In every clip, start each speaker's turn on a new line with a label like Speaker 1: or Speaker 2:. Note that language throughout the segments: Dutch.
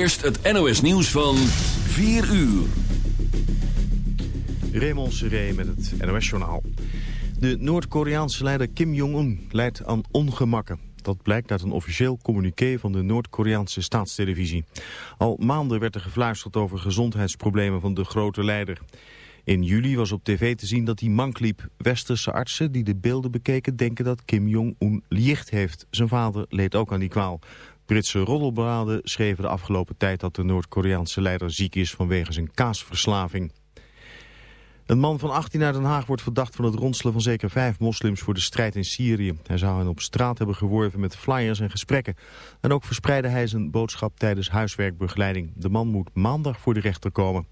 Speaker 1: eerst het NOS nieuws van 4 uur.
Speaker 2: Raymond Seré met het NOS-journaal. De Noord-Koreaanse leider Kim Jong-un leidt aan ongemakken. Dat blijkt uit een officieel communiqué van de Noord-Koreaanse staatstelevisie. Al maanden werd er gefluisterd over gezondheidsproblemen van de grote leider. In juli was op tv te zien dat hij mank liep. Westerse artsen die de beelden bekeken denken dat Kim Jong-un licht heeft. Zijn vader leed ook aan die kwaal. Britse roddelbladen schreven de afgelopen tijd dat de Noord-Koreaanse leider ziek is vanwege zijn kaasverslaving. Een man van 18 uit Den Haag wordt verdacht van het ronselen van zeker vijf moslims voor de strijd in Syrië. Hij zou hen op straat hebben geworven met flyers en gesprekken. En ook verspreidde hij zijn boodschap tijdens huiswerkbegeleiding. De man moet maandag voor de rechter komen.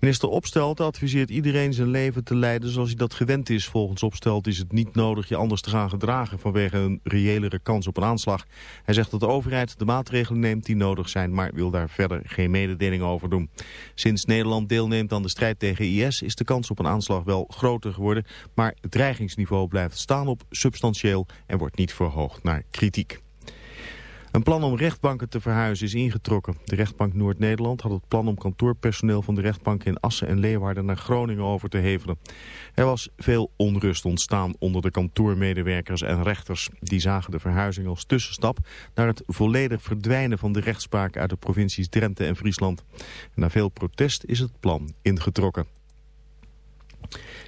Speaker 2: Minister Opstelten adviseert iedereen zijn leven te leiden zoals hij dat gewend is. Volgens Opstelten is het niet nodig je anders te gaan gedragen vanwege een reëlere kans op een aanslag. Hij zegt dat de overheid de maatregelen neemt die nodig zijn, maar wil daar verder geen mededeling over doen. Sinds Nederland deelneemt aan de strijd tegen IS is de kans op een aanslag wel groter geworden, maar het dreigingsniveau blijft staan op substantieel en wordt niet verhoogd naar kritiek. Een plan om rechtbanken te verhuizen is ingetrokken. De rechtbank Noord-Nederland had het plan om kantoorpersoneel van de rechtbank in Assen en Leeuwarden naar Groningen over te hevelen. Er was veel onrust ontstaan onder de kantoormedewerkers en rechters. Die zagen de verhuizing als tussenstap naar het volledig verdwijnen van de rechtspraak uit de provincies Drenthe en Friesland. na veel protest is het plan ingetrokken.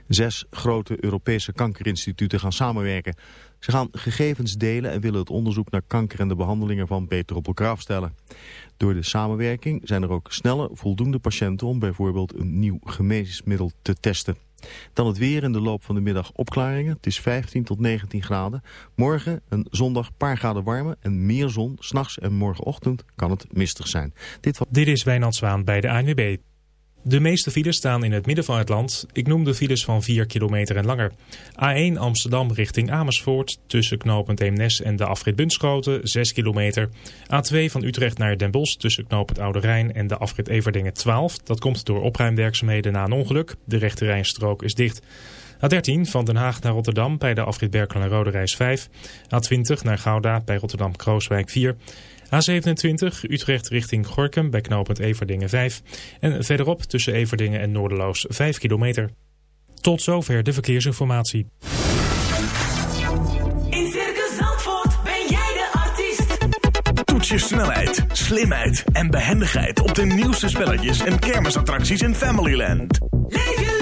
Speaker 2: Zes grote Europese kankerinstituten gaan samenwerken. Ze gaan gegevens delen en willen het onderzoek naar kanker en de behandelingen van beter op elkaar afstellen. Door de samenwerking zijn er ook sneller voldoende patiënten om bijvoorbeeld een nieuw geneesmiddel te testen. Dan het weer in de loop van de middag opklaringen. Het is 15 tot 19 graden. Morgen een zondag paar graden warmer en meer zon. S'nachts en morgenochtend kan het mistig zijn.
Speaker 3: Dit, Dit is Wijnand Zwaan bij de ANWB. De meeste files staan in het midden van het land. Ik noem de files van 4 kilometer en langer. A1 Amsterdam richting Amersfoort tussen knooppunt Eemnes en de afrit Bunschoten 6 kilometer. A2 van Utrecht naar Den Bosch tussen knooppunt Oude Rijn en de afrit Everdingen 12. Dat komt door opruimwerkzaamheden na een ongeluk. De rechte rijstrook is dicht. A13 van Den Haag naar Rotterdam bij de afrit Berkel en Rode Reis 5. A20 naar Gouda bij Rotterdam-Krooswijk 4. A27 Utrecht richting Gorkum bij knooppunt Everdingen 5. En verderop tussen Everdingen en Noorderloos 5 kilometer. Tot zover de verkeersinformatie.
Speaker 4: In Circus Zandvoort ben jij de artiest.
Speaker 5: Toets je snelheid, slimheid en behendigheid op de nieuwste spelletjes en kermisattracties in Familyland.
Speaker 4: Leef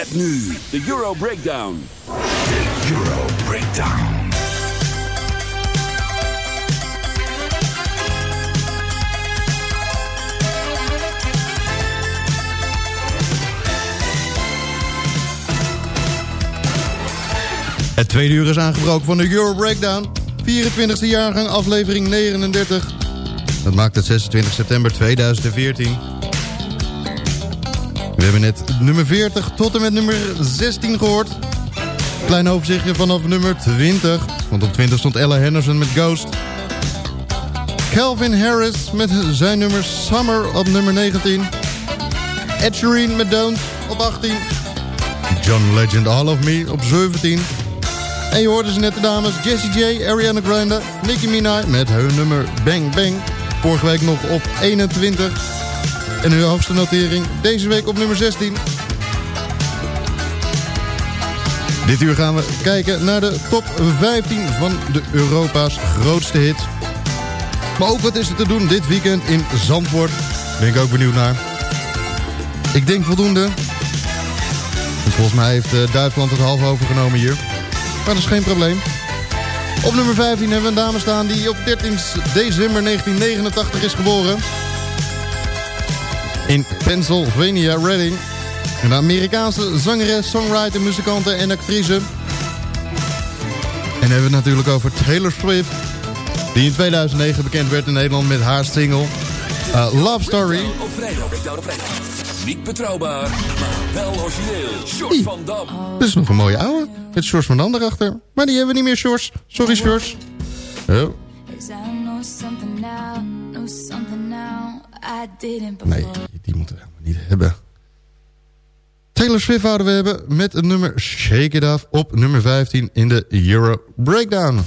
Speaker 1: Met nu de Euro Breakdown.
Speaker 5: Euro Breakdown.
Speaker 6: Het tweede uur is aangebroken van de Euro Breakdown. 24e jaargang, aflevering 39. Dat maakt het 26 september 2014. We hebben net nummer 40 tot en met nummer 16 gehoord. Klein overzichtje vanaf nummer 20. Want op 20 stond Ella Henderson met Ghost. Calvin Harris met zijn nummer Summer op nummer 19. Ed Sheeran met Don't op 18. John Legend All of Me op 17. En je hoorde ze net de dames Jessie J, Ariana Grande, Nicki Minaj met hun nummer Bang Bang. Vorige week nog op 21. En uw hoogste notering deze week op nummer 16. Dit uur gaan we kijken naar de top 15 van de Europa's grootste hit. Maar ook wat is er te doen dit weekend in Zandvoort? Ben ik ook benieuwd naar. Ik denk voldoende.
Speaker 7: Volgens mij heeft eh, Duitsland het half overgenomen hier. Maar dat is geen probleem. Op nummer 15 hebben we een dame staan die op 13 december 1989 is geboren in Pennsylvania, Redding. Een Amerikaanse zangeres, songwriter, muzikante en actrice. En hebben we het natuurlijk over Taylor Swift. Die in 2009 bekend werd in Nederland met haar single eh, Love Story.
Speaker 1: Niet betrouwbaar, maar wel origineel.
Speaker 7: Shorts
Speaker 1: van Dam.
Speaker 7: Dit is nog een mooie oude. Met Shorts van Dam erachter. Maar die hebben we niet meer, Shorts. Sorry, Shorts. Oh. Nee die moeten we niet hebben. Taylor Swift houden we hebben met het nummer Shake It Off op nummer 15 in de Euro Breakdown.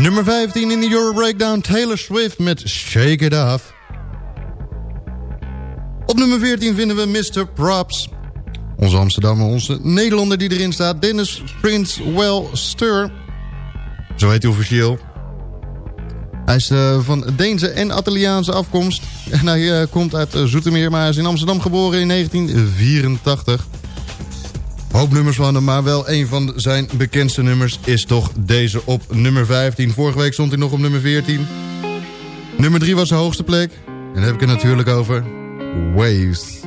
Speaker 7: Nummer 15 in de Euro Breakdown, Taylor Swift met Shake It Off. Op nummer 14 vinden we Mr. Props. Onze Amsterdammer, onze Nederlander die erin staat, Dennis Prince Well Stir. Zo heet hij officieel. Hij is eh, van Deense en Italiaanse afkomst. En hij eh, komt uit Zoetermeer, maar hij is in Amsterdam geboren in 1984. Hoop nummers van hem, maar wel een van zijn bekendste nummers is toch deze op nummer 15. Vorige week stond hij nog op nummer 14. Nummer 3 was de hoogste plek. En daar heb ik het natuurlijk over Waves.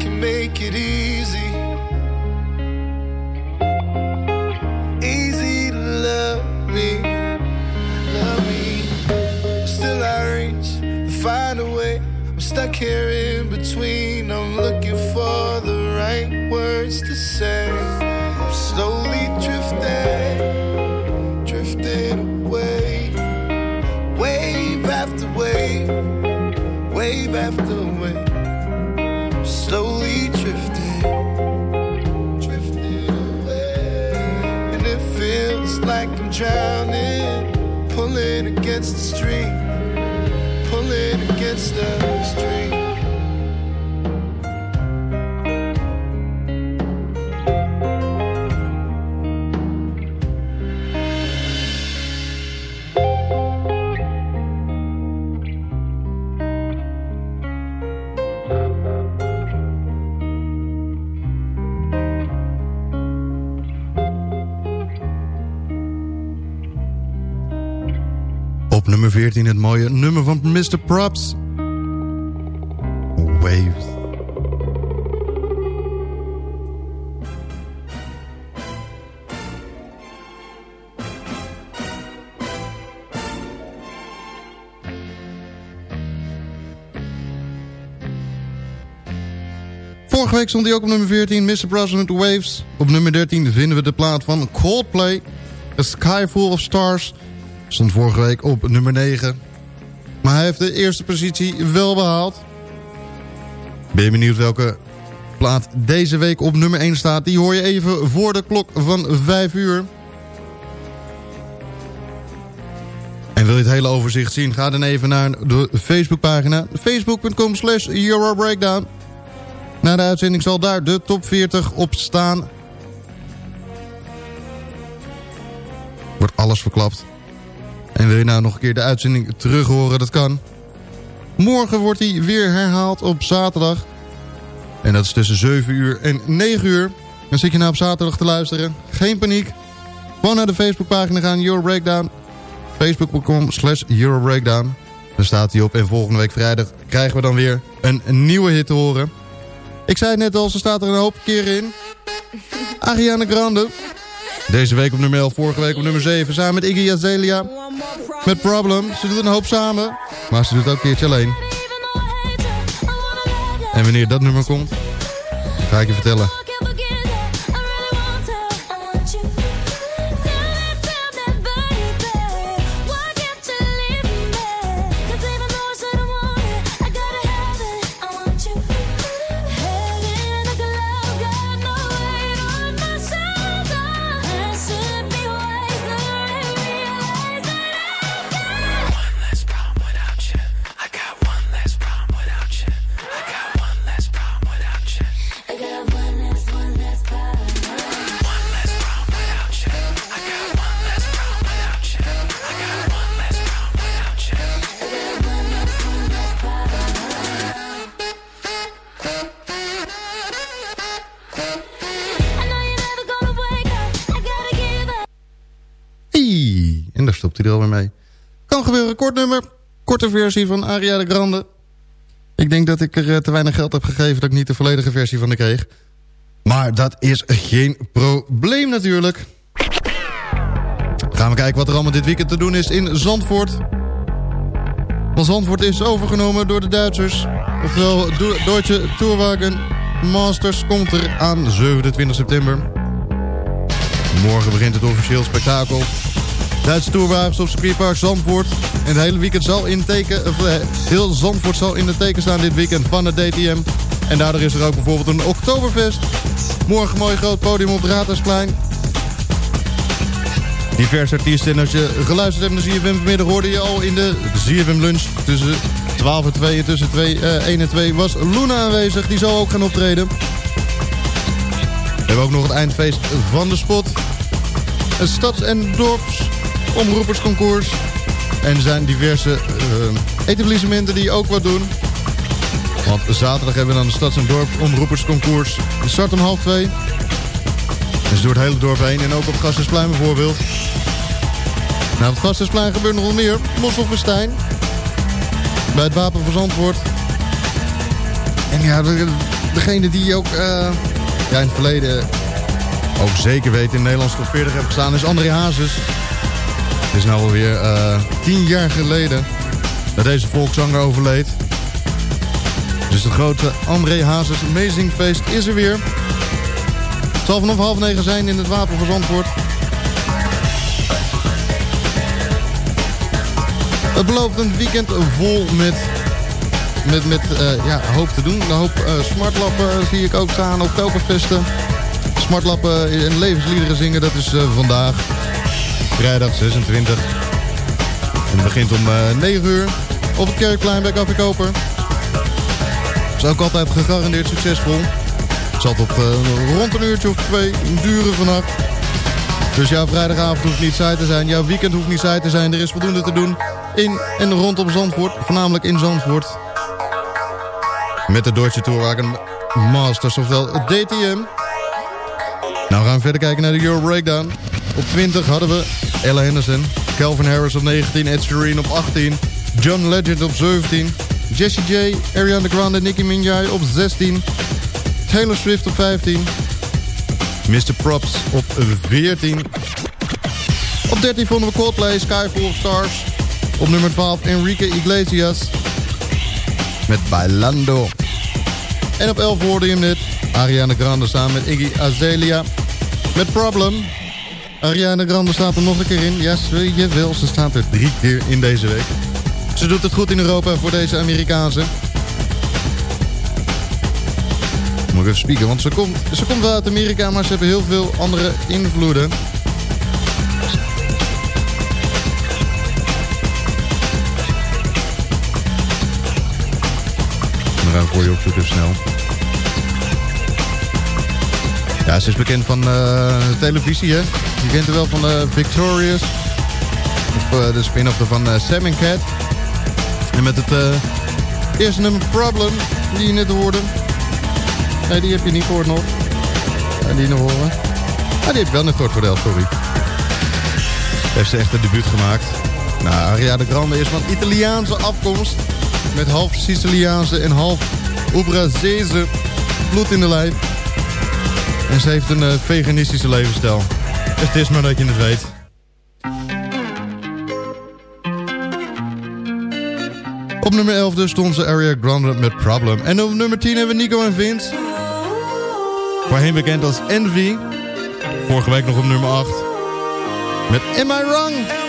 Speaker 8: Can make it easy. tree, pulling against
Speaker 6: us. 2014 het mooie nummer van Mr. Props. Waves. Vorige week stond hij ook op nummer 14, Mr. President Waves. Op nummer 13 vinden we de plaat van Coldplay, A Sky Full of Stars... Stond vorige week op nummer 9. Maar hij heeft de eerste positie wel behaald. Ben je benieuwd welke plaat deze week op nummer 1 staat? Die hoor je even voor de klok van 5 uur. En wil je het hele overzicht zien? Ga dan even naar de Facebookpagina. Facebook.com slash Eurobreakdown. Na de uitzending zal daar de top 40 op staan. Wordt alles verklapt. En wil je nou nog een keer de uitzending terug horen, dat kan. Morgen wordt hij weer herhaald op zaterdag. En dat is tussen 7 uur en 9 uur. Dan zit je nou op zaterdag te luisteren. Geen paniek. Gewoon naar de Facebookpagina gaan, Euro Breakdown. Facebook.com slash Euro Breakdown. Daar staat hij op. En volgende week vrijdag krijgen we dan weer een, nieuwe hit te horen. Ik zei het net al, ze staat er een hoop keer in. Ariana Grande. Deze week op nummer 11, vorige week op nummer 7. Samen met Iggy Azalea. Met Problem. Ze doet een hoop samen. Maar ze doet ook een keertje alleen. En wanneer dat nummer komt, ga ik je vertellen. Daar stopt hij er alweer mee. Kan gebeuren, kort nummer. Korte versie van Ariana Grande. Ik denk dat ik er eh, te weinig geld heb gegeven... dat ik niet de volledige versie van de kreeg. Maar dat is geen probleem natuurlijk. Gaan we kijken wat er allemaal dit weekend te doen is in Zandvoort. Want Zandvoort is overgenomen door de Duitsers. Oftewel, Deutsche Tourwagen Masters komt er aan 27 september. Morgen begint het officieel spektakel. Duitse tourwagens op circuitpark Zandvoort. En het hele weekend zal in teken, eh, heel Zandvoort zal in het teken staan dit weekend van het DTM. En daardoor is er ook bijvoorbeeld een Oktoberfest. Morgen mooi groot podium op het. Diverse artiesten. En als je geluisterd hebt naar ZFM vanmiddag hoorde je al in de ZFM lunch tussen 12 en 2 en tussen 2, eh, 1 en 2 was Luna aanwezig. Die zal ook gaan optreden. We hebben ook nog het eindfeest van de spot. Een stads- en dorpsomroepersconcours. En er zijn diverse eh, etablissementen die ook wat doen. Want zaterdag hebben we dan de stads- en dorpsomroepersconcours. De start om half twee. Dus door het hele dorp heen en ook op het Gasthuisplein bijvoorbeeld. Nou, het Gasthuisplein gebeurt nog wel meer. Mosselfestijn. Bij het Wapen van Zandvoort. En ja, de- degene die ook eh, ja, in het verleden ook zeker weten in Nederlands top 40 heeft gestaan is André Hazes. Het is nou alweer eh tien jaar geleden dat deze volkszanger overleed. Dus het grote André Hazes Amazing Feest is er weer. Het zal vanaf half negen zijn in het Wapen van Zandvoort. Het belooft een weekend vol met, met, met eh, ja, hoop te doen. Een hoop eh, smartlappen zie ik ook staan, oktoberfesten. Smartlappen en levensliederen zingen, dat is vandaag. Vrijdag 26. En het begint om eh 9 uur op het Kerkplein bij Café Koper. Is ook altijd gegarandeerd succesvol. Het zal tot eh, rond een uurtje of twee duren vannacht. Dus jouw vrijdagavond hoeft niet saai te zijn. Jouw weekend hoeft niet saai te zijn. Er is voldoende te doen in en rondom Zandvoort. Voornamelijk in Zandvoort. Met de Deutsche Tourwagen Masters, het DTM. Nou gaan we verder kijken naar de Euro Breakdown. Op 20 hadden we Ella Henderson. Calvin Harris op 19. Ed Sheeran op 18. John Legend op 17. Jessie J, Ariana Grande, Nicki Minaj op 16. Taylor Swift op 15. Mr. Props op 14. Op 13 vonden we Coldplay, Sky Full of Stars. Op nummer 12 Enrique Iglesias. Met Bailando. En op 11 hoorde je hem net. Ariana Grande samen met Iggy Azalea. Met Problem. Ariana Grande staat er nog een keer in. Ja, je wel. Ze staat er drie keer in deze week. Ze doet het goed in Europa voor deze Amerikaanse. Moet even spieken, want ze komt, ze komt wel uit Amerika, maar ze hebben heel veel andere invloeden. We gaan voor je opzoeken snel. Ja, ze is bekend van eh, televisie, hè. Je kent haar wel van eh, Victorious. Eh, de spin-off van eh, Sam Cat. En met het eerste nummer Problem, die je net hoorde. Nee, die heb je niet gehoord nog. En die nog horen. Ah, die heb wel net gehoord, Cordel, sorry. Heeft ze echt een debuut gemaakt. Nou, Ariana Grande is van Italiaanse afkomst. Met half Siciliaanse en half Ubrazese bloed in de lijf. En ze heeft een veganistische levensstijl. Het is maar dat je het weet. Op nummer 11 dus stond ze Ariana Grande met Problem. En op nummer 10 hebben we Nico en Vince. Voorheen bekend als Envy. Vorige week nog op nummer 8. Met Am I Wrong?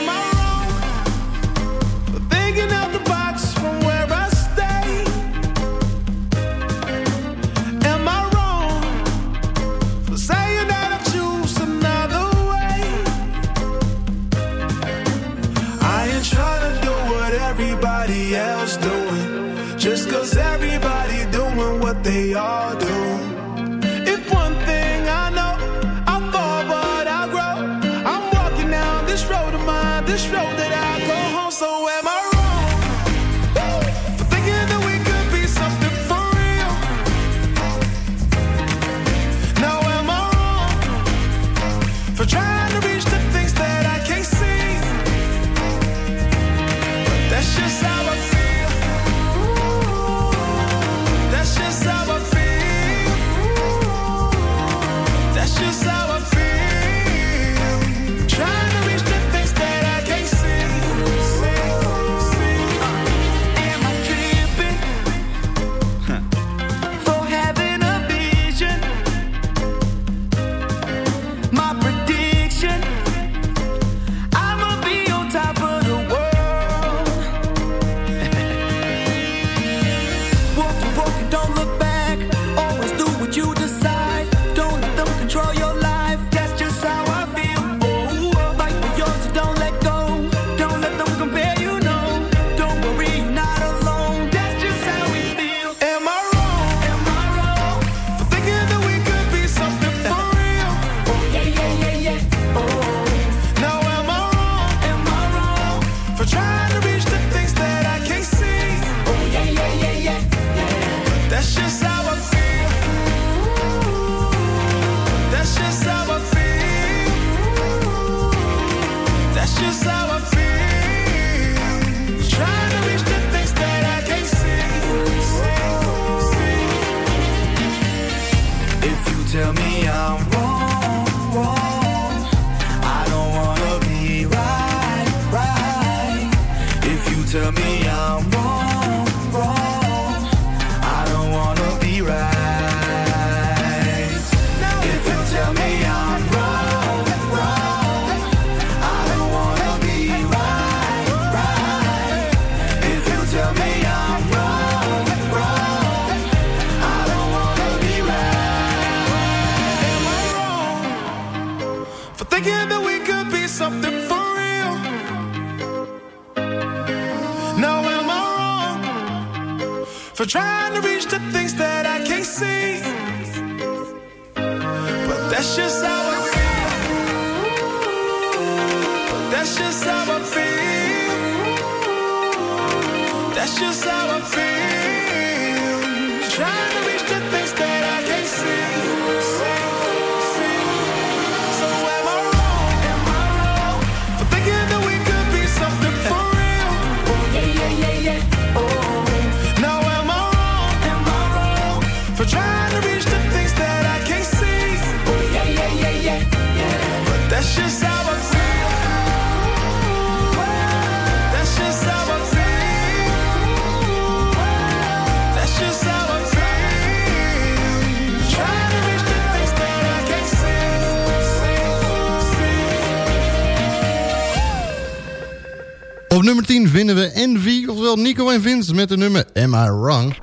Speaker 6: 10 vinden we Envy, oftewel Nico en Vince met de nummer Am I Wrong?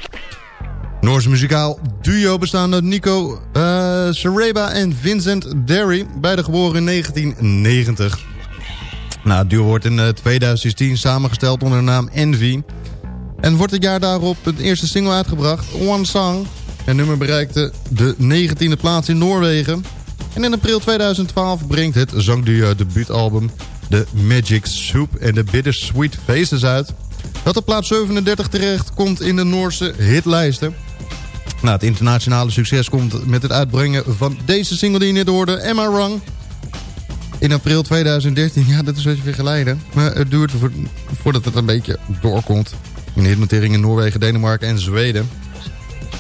Speaker 6: Noorse muzikaal duo bestaande uit Nico eh Sareba en Vincent Derry, beide geboren in 1990. Nou, het duo wordt in eh, 2016 samengesteld onder de naam Envy. En wordt het jaar daarop het eerste single uitgebracht, One Song. Het nummer bereikte de 19e plaats in Noorwegen. En in april 2012 brengt het zangduo debuutalbum The Magic Soup en The Bittersweet Faces uit. Dat op plaats 37 terecht komt in de Noorse hitlijsten. Nou, het internationale succes komt met het uitbrengen van deze single die je net hoorde, I Wrong? In april 2013, ja, dat is een beetje weer geleden. Maar het duurt vo- voordat het een beetje doorkomt. In de hitnotering in Noorwegen, Denemarken en Zweden.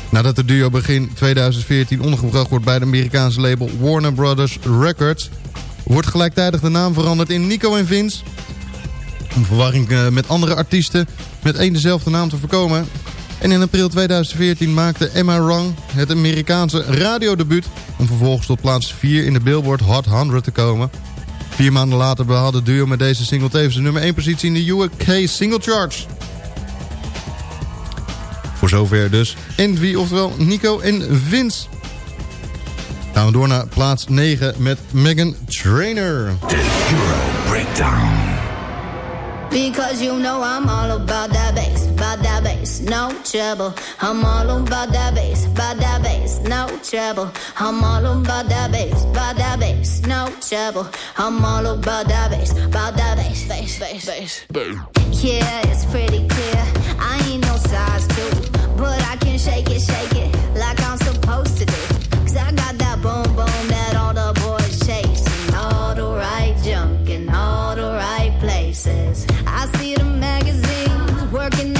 Speaker 6: Nadat het duo begin 2014 ondergebracht wordt bij de Amerikaanse label Warner Brothers Records... wordt gelijktijdig de naam veranderd in Nico en Vince. Om verwarring eh, met andere artiesten met één dezelfde naam te voorkomen. En in april 2014 maakte Emma Wrong het Amerikaanse radiodebuut... om vervolgens tot plaats 4 in de Billboard Hot 100 te komen. Vier maanden later behaalde duo met deze single tevens de nummer 1 positie in de UK Single Charts. Voor zover dus Envy, oftewel Nico en Vince. Gaan we door naar plaats 9 met Megan Trainer.
Speaker 9: Breakdown.
Speaker 10: Because you know I'm all about that bass, about that bass, no trouble. I'm all about that bass, about that bass, no trouble. I'm all about that bass, about that bass, no trouble. I'm all about that bass, about that bass, bass, bass, bass. Yeah, it's pretty clear. I ain't no size two, but I can shake it, shake it like I'm supposed to do. Cause I got that boom boom that all the boys chase. And all the right junk in all the right places. I see the magazines working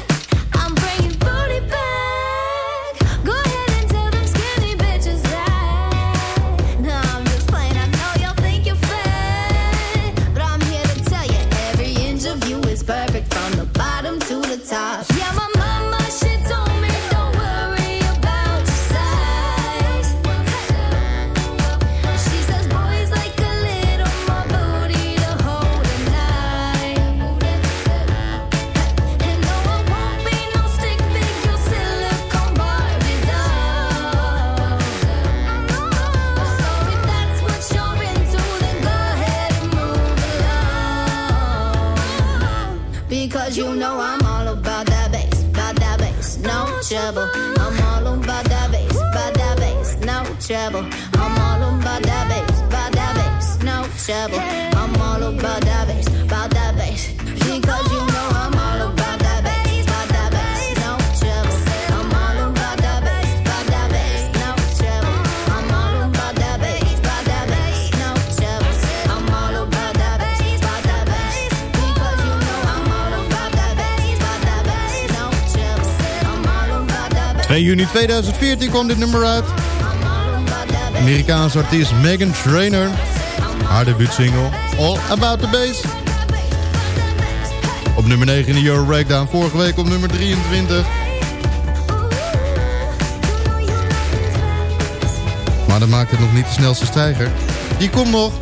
Speaker 6: 2014 kwam dit nummer uit. Amerikaanse artiest Megan Trainor. Haar debuutsingle All About The Bass. Op nummer 9 in de Euro Breakdown. Vorige week op nummer 23. Maar dat maakt het nog niet de snelste stijger. Die komt nog.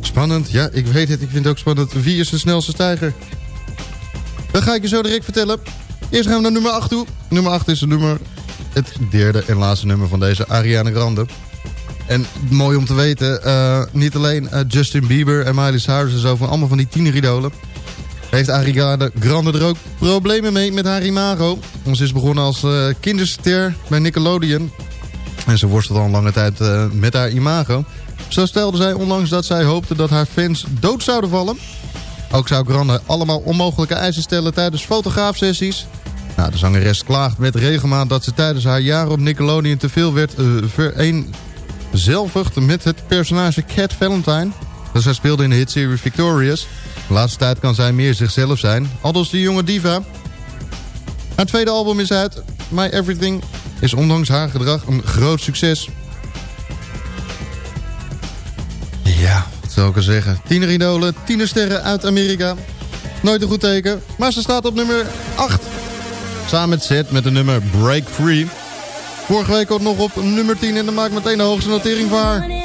Speaker 6: Spannend, ja, ik weet het. Ik vind het ook spannend. Wie is de snelste stijger? Dat ga ik je zo direct vertellen. Eerst gaan we naar nummer 8 toe. Nummer 8 is het, nummer, het derde en laatste nummer van deze Ariana Grande. En mooi om te weten, eh, niet alleen eh, Justin Bieber en Miley Cyrus en zo... van allemaal van die tieneridolen... heeft Ariana Grande er ook problemen mee met haar imago. Ze is begonnen als eh, kinderster bij Nickelodeon. En ze worstelde al een lange tijd met haar imago. Zo stelde zij onlangs dat zij hoopte dat haar fans dood zouden vallen. Ook zou Grande allemaal onmogelijke eisen stellen tijdens fotograafsessies. Nou, de zangeres klaagt met regelmaat dat ze tijdens haar jaren op Nickelodeon te veel werd eh, vereenzelvigd met het personage Cat Valentine. Dat zij speelde in de hitserie Victorious. De laatste tijd kan zij meer zichzelf zijn, aldus de jonge diva. Haar tweede album is uit, My Everything, is ondanks haar gedrag een groot succes. Ja, wat zou ik er zeggen? Tieneridolen, tienersterren uit Amerika. Nooit een goed teken, maar ze staat op nummer 8. Samen met Zed met de nummer Break Free. Vorige week ook nog op nummer 10 en dan maakt meteen de hoogste notering voor haar.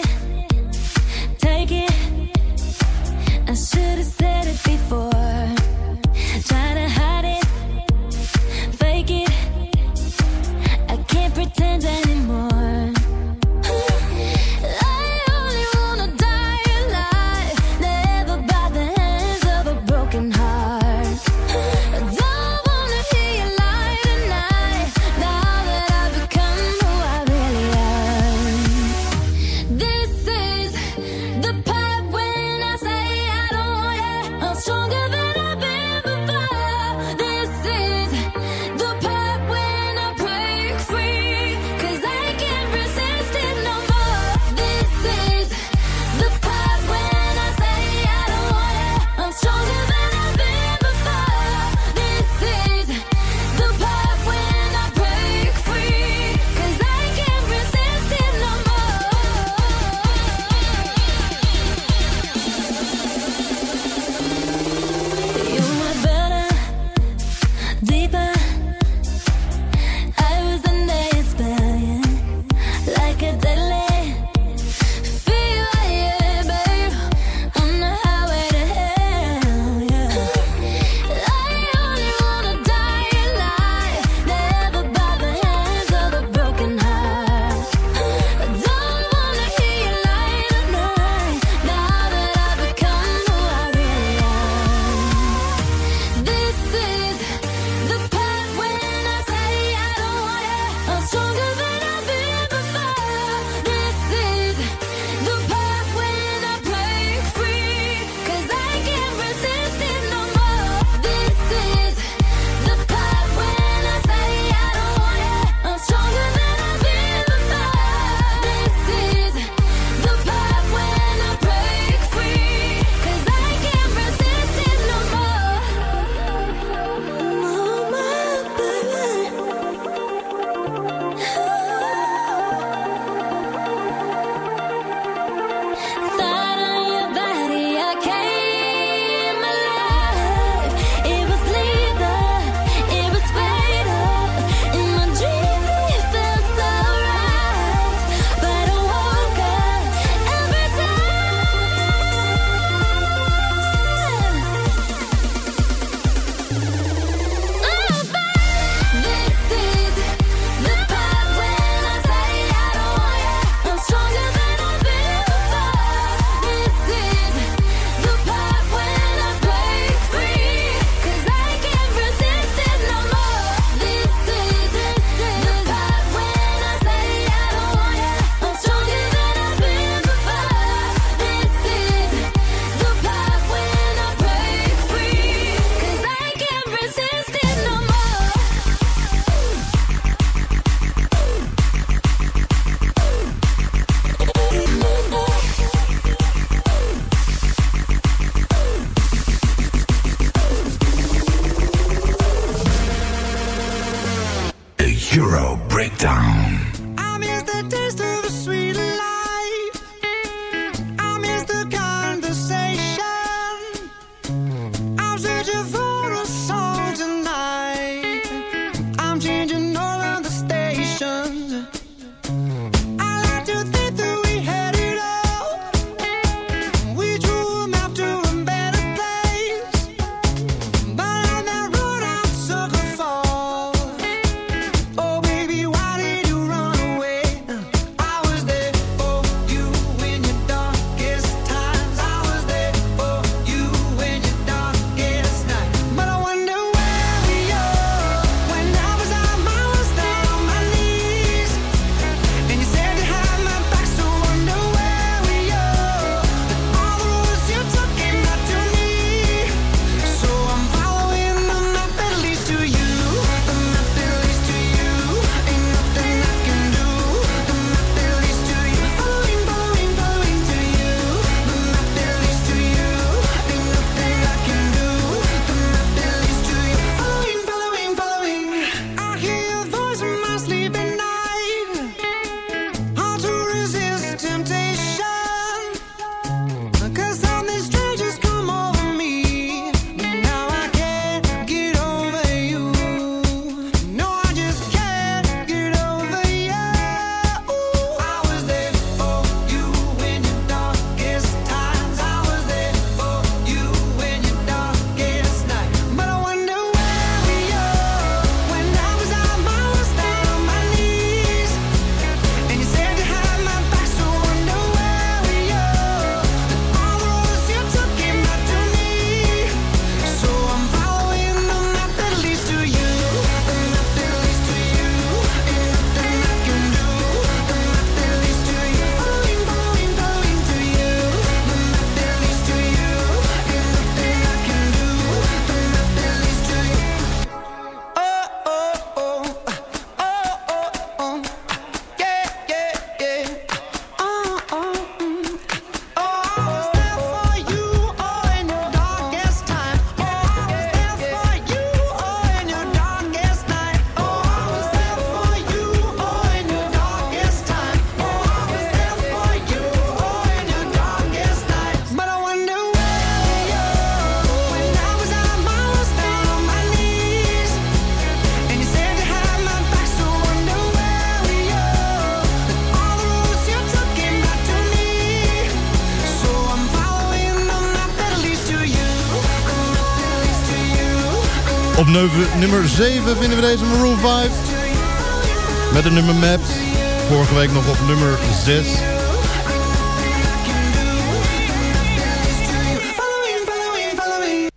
Speaker 6: Nummer 7 vinden we deze Maroon 5. Met de nummer Maps. Vorige week nog op nummer 6.
Speaker 11: Following, following, following.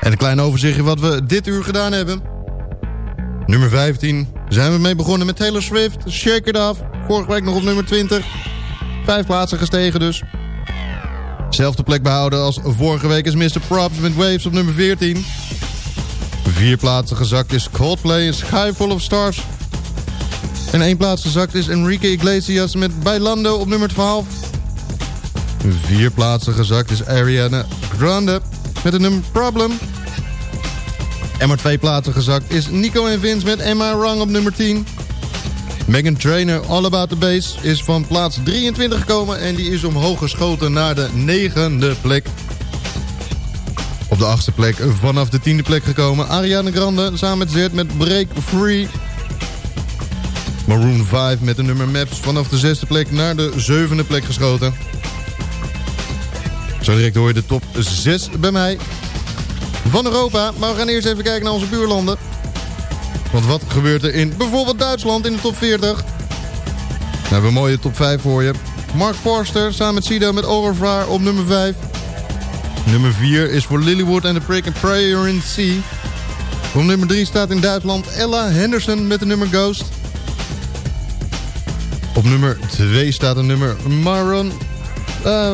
Speaker 6: En een klein overzichtje wat we dit uur gedaan hebben. Nummer 15 zijn we mee begonnen met Taylor Swift, Shake It Off. Vorige week nog op nummer 20. Vijf plaatsen gestegen dus. Zelfde plek behouden als vorige week is Mr. Props met Waves op nummer 14. Vier plaatsen gezakt is Coldplay in Sky Full of Stars. En één plaats gezakt is Enrique Iglesias met Bailando op nummer 12. Vier plaatsen gezakt is Ariana Grande met de nummer Problem. En maar twee plaatsen gezakt is Nico en Vince met Emma Wrong op nummer 10. Megan Trainer, All About The Bass, is van plaats 23 gekomen... en die is omhoog geschoten naar de negende plek. Op de achtste plek vanaf de tiende plek gekomen... Ariana Grande samen met Zert met Break Free. Maroon 5 met de nummer Maps vanaf de zesde plek naar de zevende plek geschoten. Zo direct hoor je de top 6 bij mij van Europa. Maar we gaan eerst even kijken naar onze buurlanden. Want wat gebeurt er in bijvoorbeeld Duitsland in de top 40? Nou, we hebben een mooie top 5 voor je. Mark Forster samen met Sido met Overvaar op nummer 5. Nummer 4 is voor Lilywood en The Prick and Prayer in Sea. Op nummer 3 staat in Duitsland Ella Henderson met de nummer Ghost. Op nummer 2 staat een nummer Maron... Uh,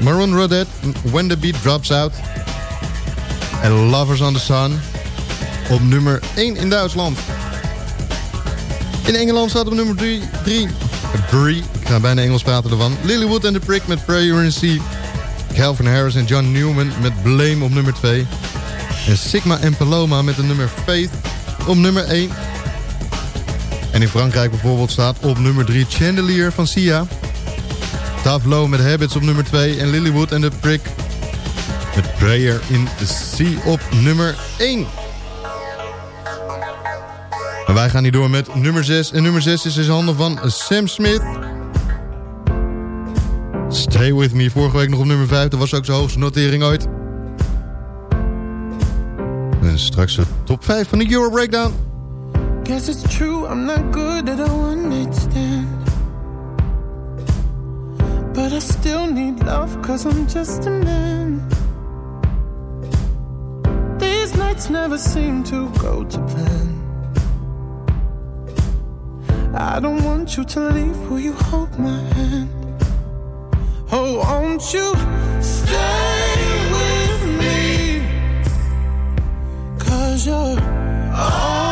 Speaker 6: Maron Rodet, When the Beat Drops Out. En Lovers on the Sun op nummer 1 in Duitsland. In Engeland staat op nummer 3... 3 3, ik ga bijna Engels praten ervan. Lilywood and the Prick met Prayer in Sea. Calvin Harris en John Newman met Blame op nummer 2. En Sigma en Paloma met de nummer Faith op nummer 1. En in Frankrijk bijvoorbeeld staat op nummer 3 Chandelier van Sia. Low met Habits op nummer 2. En Lilywood en The Prick met Prayer in the Sea op nummer 1. En wij gaan hier door met nummer 6. En nummer 6 is in handen van Sam Smith. Stay With Me, vorige week nog op nummer 5. Dat was ook zijn hoogste notering ooit. En straks de top 5 van de Euro Breakdown.
Speaker 12: Guess it's true, I'm not good at a one night stand. But I still need love, cause I'm just a man. These nights never seem to go to plan. I don't want you to leave, will you hold my hand? Oh, won't you stay with me? Cause you're all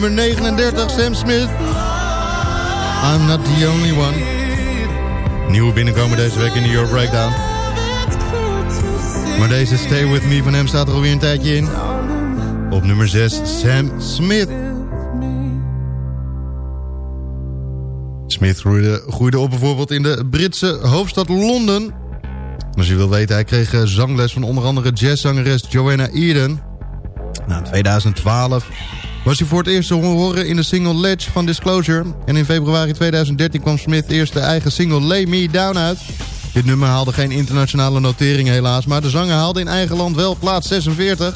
Speaker 6: Nummer 39, Sam Smith. I'm not the only one. Nieuwe binnenkomen deze week in de Euro Breakdown. Maar deze Stay With Me van hem staat er alweer een tijdje in. Op nummer 6, Sam Smith. Smith groeide, groeide op bijvoorbeeld in de Britse hoofdstad Londen. Als je wil weten, hij kreeg eh, zangles van onder andere jazzzangeres Joanna Eden. In 2012 was hij voor het eerst te horen in de single Ledge van Disclosure. En in februari 2013 kwam Smith eerst de eigen single Lay Me Down uit. Dit nummer haalde geen internationale notering helaas, maar de zanger haalde in eigen land wel plaats 46.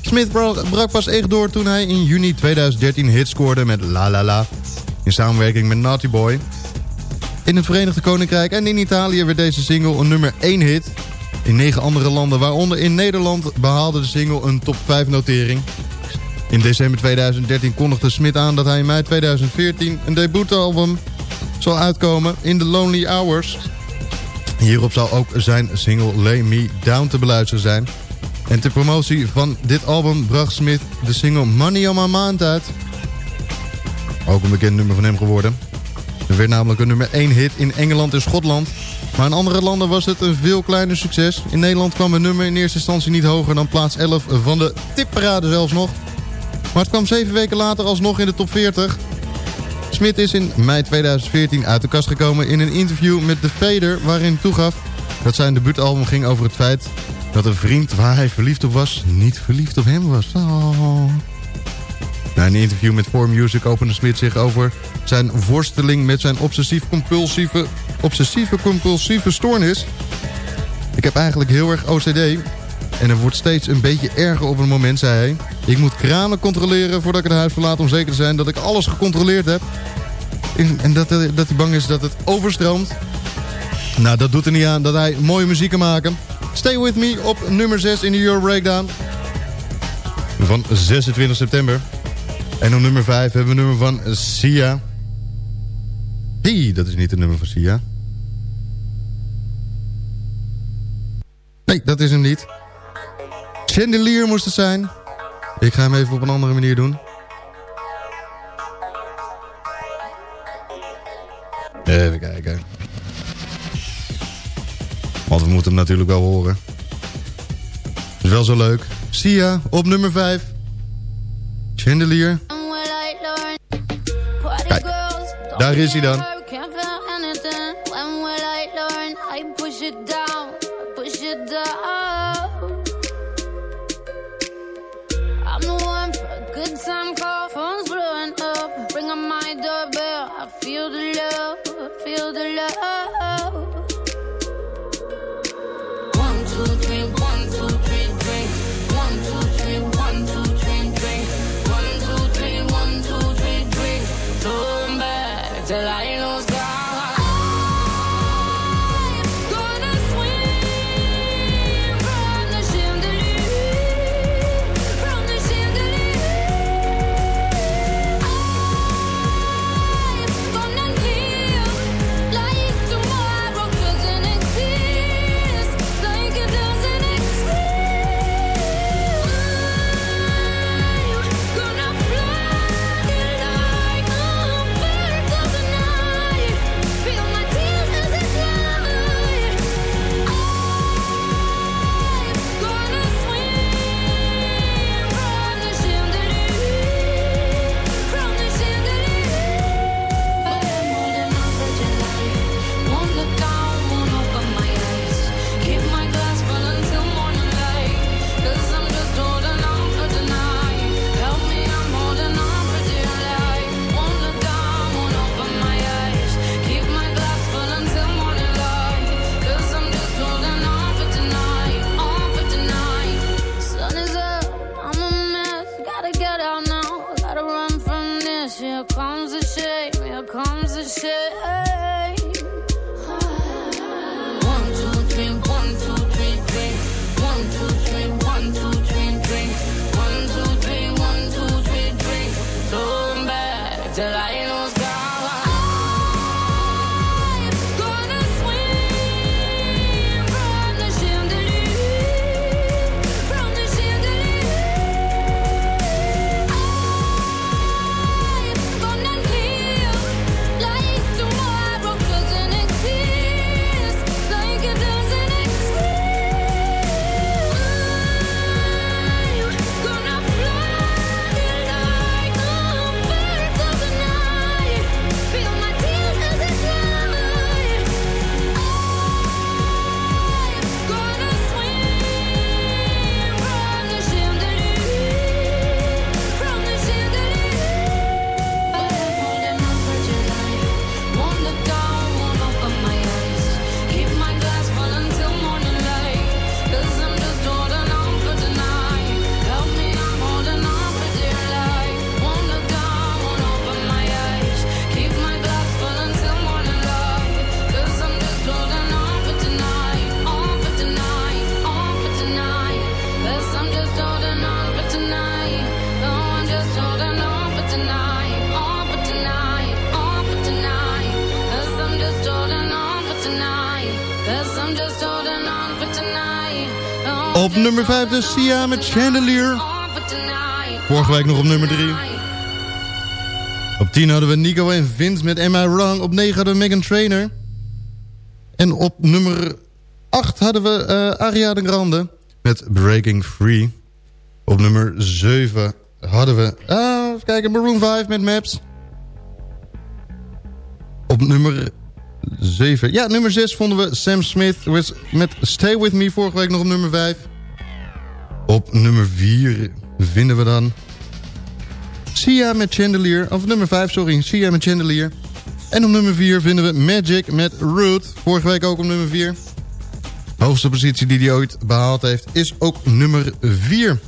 Speaker 6: Smith bra- brak pas echt door toen hij in juni 2013 hit scoorde met La La La. In samenwerking met Naughty Boy. In het Verenigd Koninkrijk en in Italië werd deze single een nummer 1 hit. In negen andere landen, waaronder in Nederland, behaalde de single een top 5 notering. In december 2013 kondigde Smit aan dat hij in mei 2014 een debuutalbum zal uitkomen in The Lonely Hours. Hierop zal ook zijn single Lay Me Down te beluisteren zijn. En ter promotie van dit album bracht Smith de single Money on My Mind uit. Ook een bekend nummer van hem geworden. Er werd namelijk een nummer 1 hit in Engeland en Schotland. Maar in andere landen was het een veel kleiner succes. In Nederland kwam het nummer in eerste instantie niet hoger dan plaats 11 van de tipparade zelfs nog. Maar het kwam zeven weken later alsnog in de top 40. Smit is in mei 2014 uit de kast gekomen in een interview met The Fader... waarin toegaf dat zijn debuutalbum ging over het feit... dat een vriend waar hij verliefd op was, niet verliefd op hem was. Oh. Na een interview met 4Music opende Smit zich over zijn worsteling met zijn obsessief-compulsieve obsessieve compulsieve stoornis. Ik heb eigenlijk heel erg OCD en het wordt steeds een beetje erger op een moment, zei hij. Ik moet kranen controleren voordat ik het huis verlaat om zeker te zijn dat ik alles gecontroleerd heb. En dat, eh, dat hij bang is dat het overstroomt. Nou, dat doet er niet aan dat hij mooie muziek kan maken. Stay With Me op nummer 6 in de Euro Breakdown. Van 26 september. En op nummer 5 hebben we nummer van Sia. Hey, dat is niet het nummer van Sia. Nee, dat is hem niet. Chandelier moest het zijn. Ik ga hem even op een andere manier doen. Even kijken. Want we moeten hem natuurlijk wel horen. Is wel zo leuk. Sia op nummer 5. Chandelier. Kijk, daar is hij dan.
Speaker 7: Feel the love, feel the love.
Speaker 6: 5 Sia met Chandelier. Vorige week nog op nummer 3. Op 10 hadden we Nico en Vince met Am I Op 9 hadden we Megan Trainer. En op nummer 8 hadden we eh, uh, Ariadne Grande met Breaking Free. Op nummer 7 hadden we... Uh, even kijken, Maroon 5 met Maps. Op nummer 7. Ja, nummer 6 vonden we Sam Smith with, met Stay With Me. Vorige week nog op nummer 5. Op nummer 4 vinden we dan... Sia met Chandelier. Of nummer 5, sorry. Sia met Chandelier. En op nummer 4 vinden we Magic met Root. Vorige week ook op nummer 4. Hoogste positie die hij ooit behaald heeft is ook nummer 4.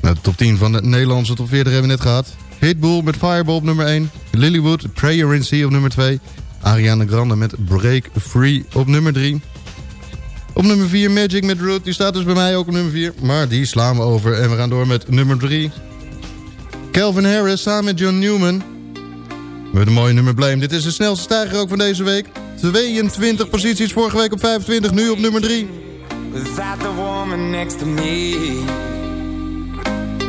Speaker 6: Nou, de top 10 van de Nederlandse top 40 hebben we net gehad. Pitbull met Fireball op nummer 1. Lilywood, Prayer in Sea op nummer 2. Ariana Grande met Break Free op nummer 3. 4 Magic met Root. Die staat dus bij mij ook op nummer 4. Maar die slaan we over. En we gaan door met nummer 3. Calvin Harris samen met John Newman. Met een mooie nummer Blame. Dit is de snelste stijger ook van deze week. 22 posities. Vorige week op 25. Nu op nummer 3.
Speaker 11: Without the woman next to me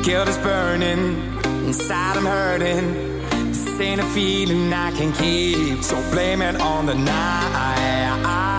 Speaker 11: Guilt is burning Inside I'm hurting This ain't a feeling I can keep So blame it on the night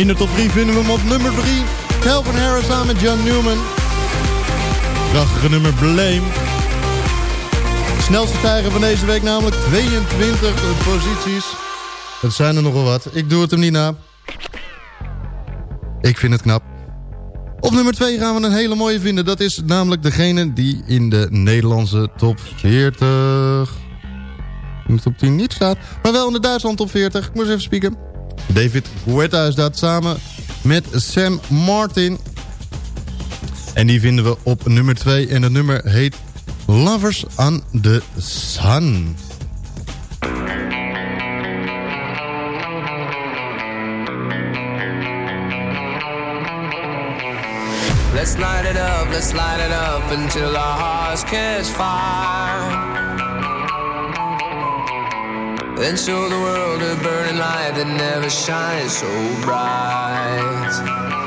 Speaker 11: In
Speaker 6: de top 3 vinden we hem op nummer 3. Calvin Harris samen met John Newman. Prachtige nummer Blame. Snelste tijger van deze week namelijk 22 posities. Het zijn er nogal wat. Ik doe het hem niet na. Ik vind het knap. Op nummer 2 gaan we een hele mooie vinden. Dat is namelijk degene die in de Nederlandse top 40... In de top 10 niet staat. Maar wel in de Duitsland top 40. Ik moest even spieken. David Guetta is dat samen met Sam Martin. En die vinden we op nummer 2. En het nummer heet Lovers on the Sun.
Speaker 11: Let's light it up, let's light it up until our hearts catch fire. Then show the world a burning light that never shines so bright.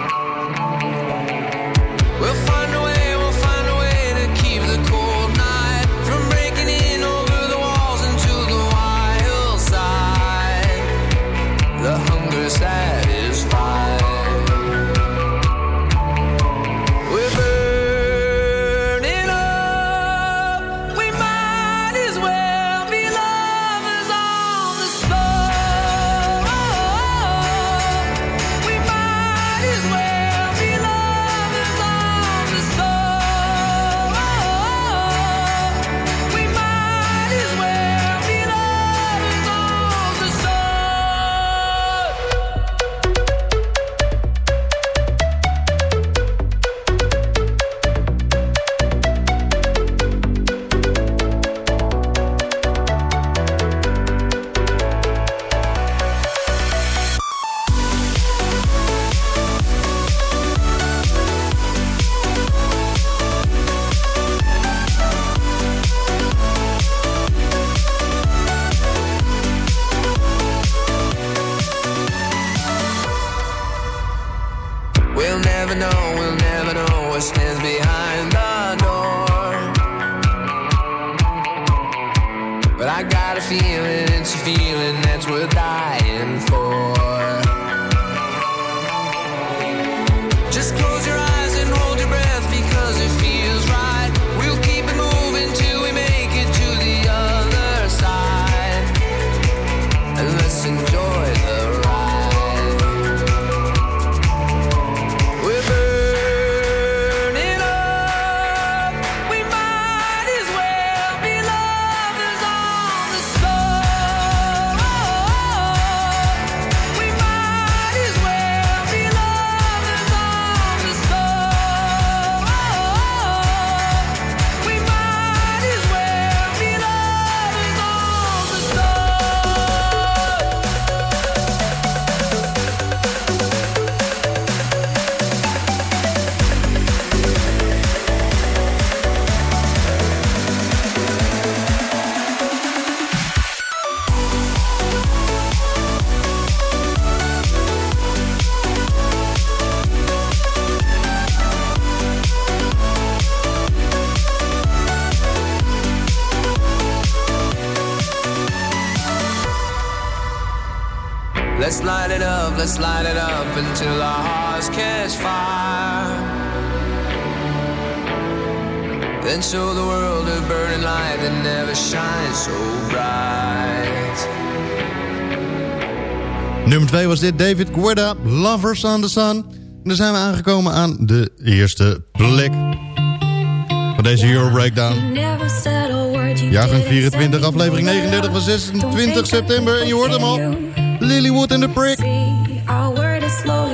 Speaker 7: Nummer 2 was dit David Guetta, Lovers on the Sun. En dan zijn we aangekomen aan de eerste plek. Van deze Euro Breakdown. Jaargang 24, aflevering 39 van 26 september. En je hoort hem al. Lilywood en The Prick.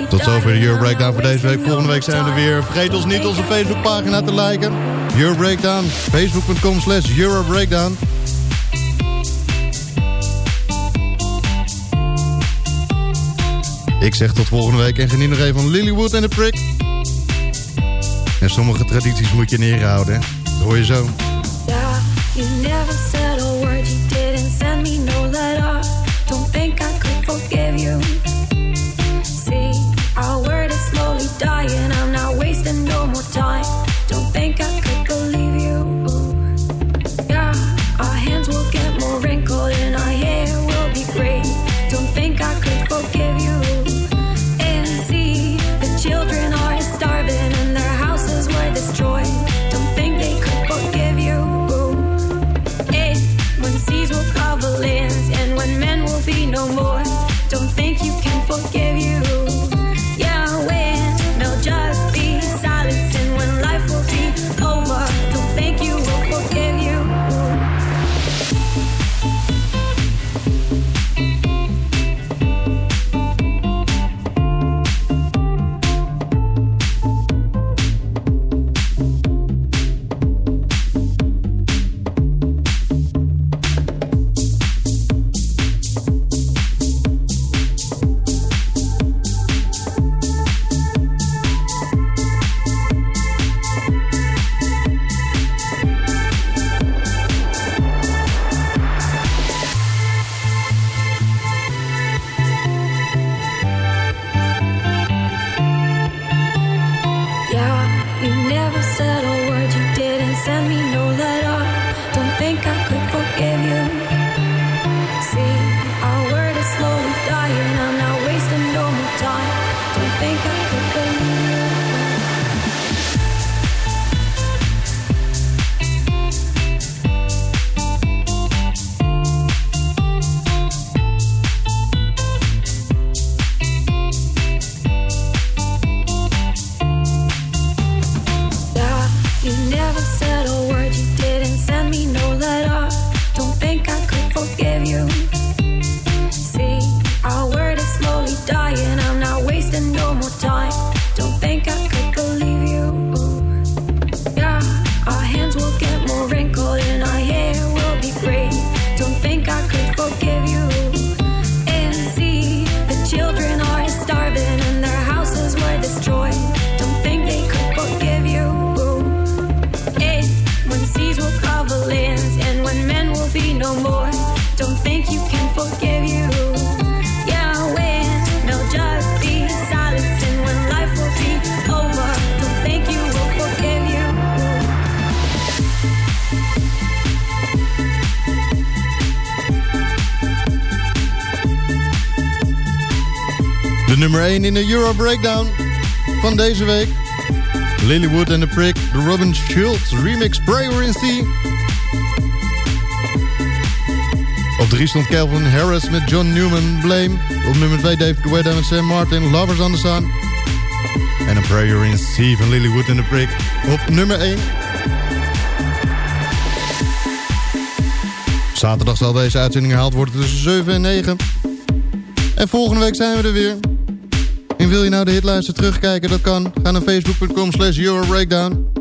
Speaker 7: Tot zover de Euro Breakdown voor deze week. Volgende week zijn we er weer. Vergeet ons niet onze Facebookpagina te liken. Euro Breakdown. Facebook.com slash Eurobreakdown. Ik zeg tot volgende week en geniet nog even van Lilywood en de Prick. En sommige tradities moet je neerhouden. Dat hoor je zo.
Speaker 6: 1 in de Euro Breakdown van deze week. Lilywood and the Prick, de Robin Schultz remix Prayer in Sea. Op 3 stond Calvin Harris met John Newman, Blame. Op nummer 2 David Guetta met Sam Martin, Lovers on the Sun. En een Prayer in Sea van Lilywood and the Prick op nummer 1. Zaterdag zal deze uitzending herhaald worden tussen 7 en 9. En volgende week zijn we er weer. Wil je nou de hitlijsten terugkijken? Dat kan. Ga naar facebook.com slash Eurobreakdown.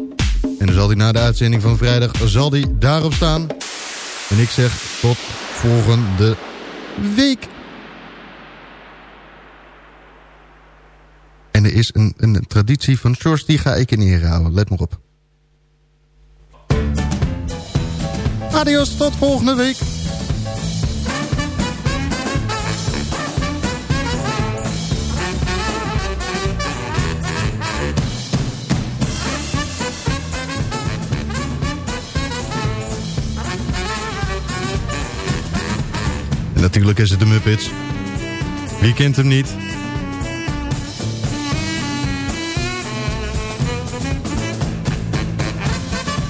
Speaker 6: En dan zal die na de uitzending van vrijdag zal die daarop staan. En ik zeg tot volgende week. En er is een, een traditie van George, die ga ik in ere houden. Let maar op. Adios, tot volgende week. Natuurlijk is het de Muppets. Wie kent hem niet?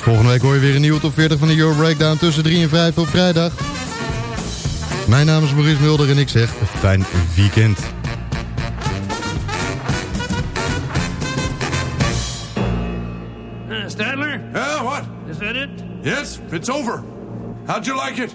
Speaker 6: Volgende week hoor je weer een nieuwe top 40 van de Euro Breakdown tussen 3 en 5 op vrijdag. Mijn naam is Maurice Mulder en ik zeg fijn weekend.
Speaker 13: Uh, Stadler?
Speaker 14: Yeah, what?
Speaker 13: Is that it?
Speaker 14: Yes, it's over. How'd you like it?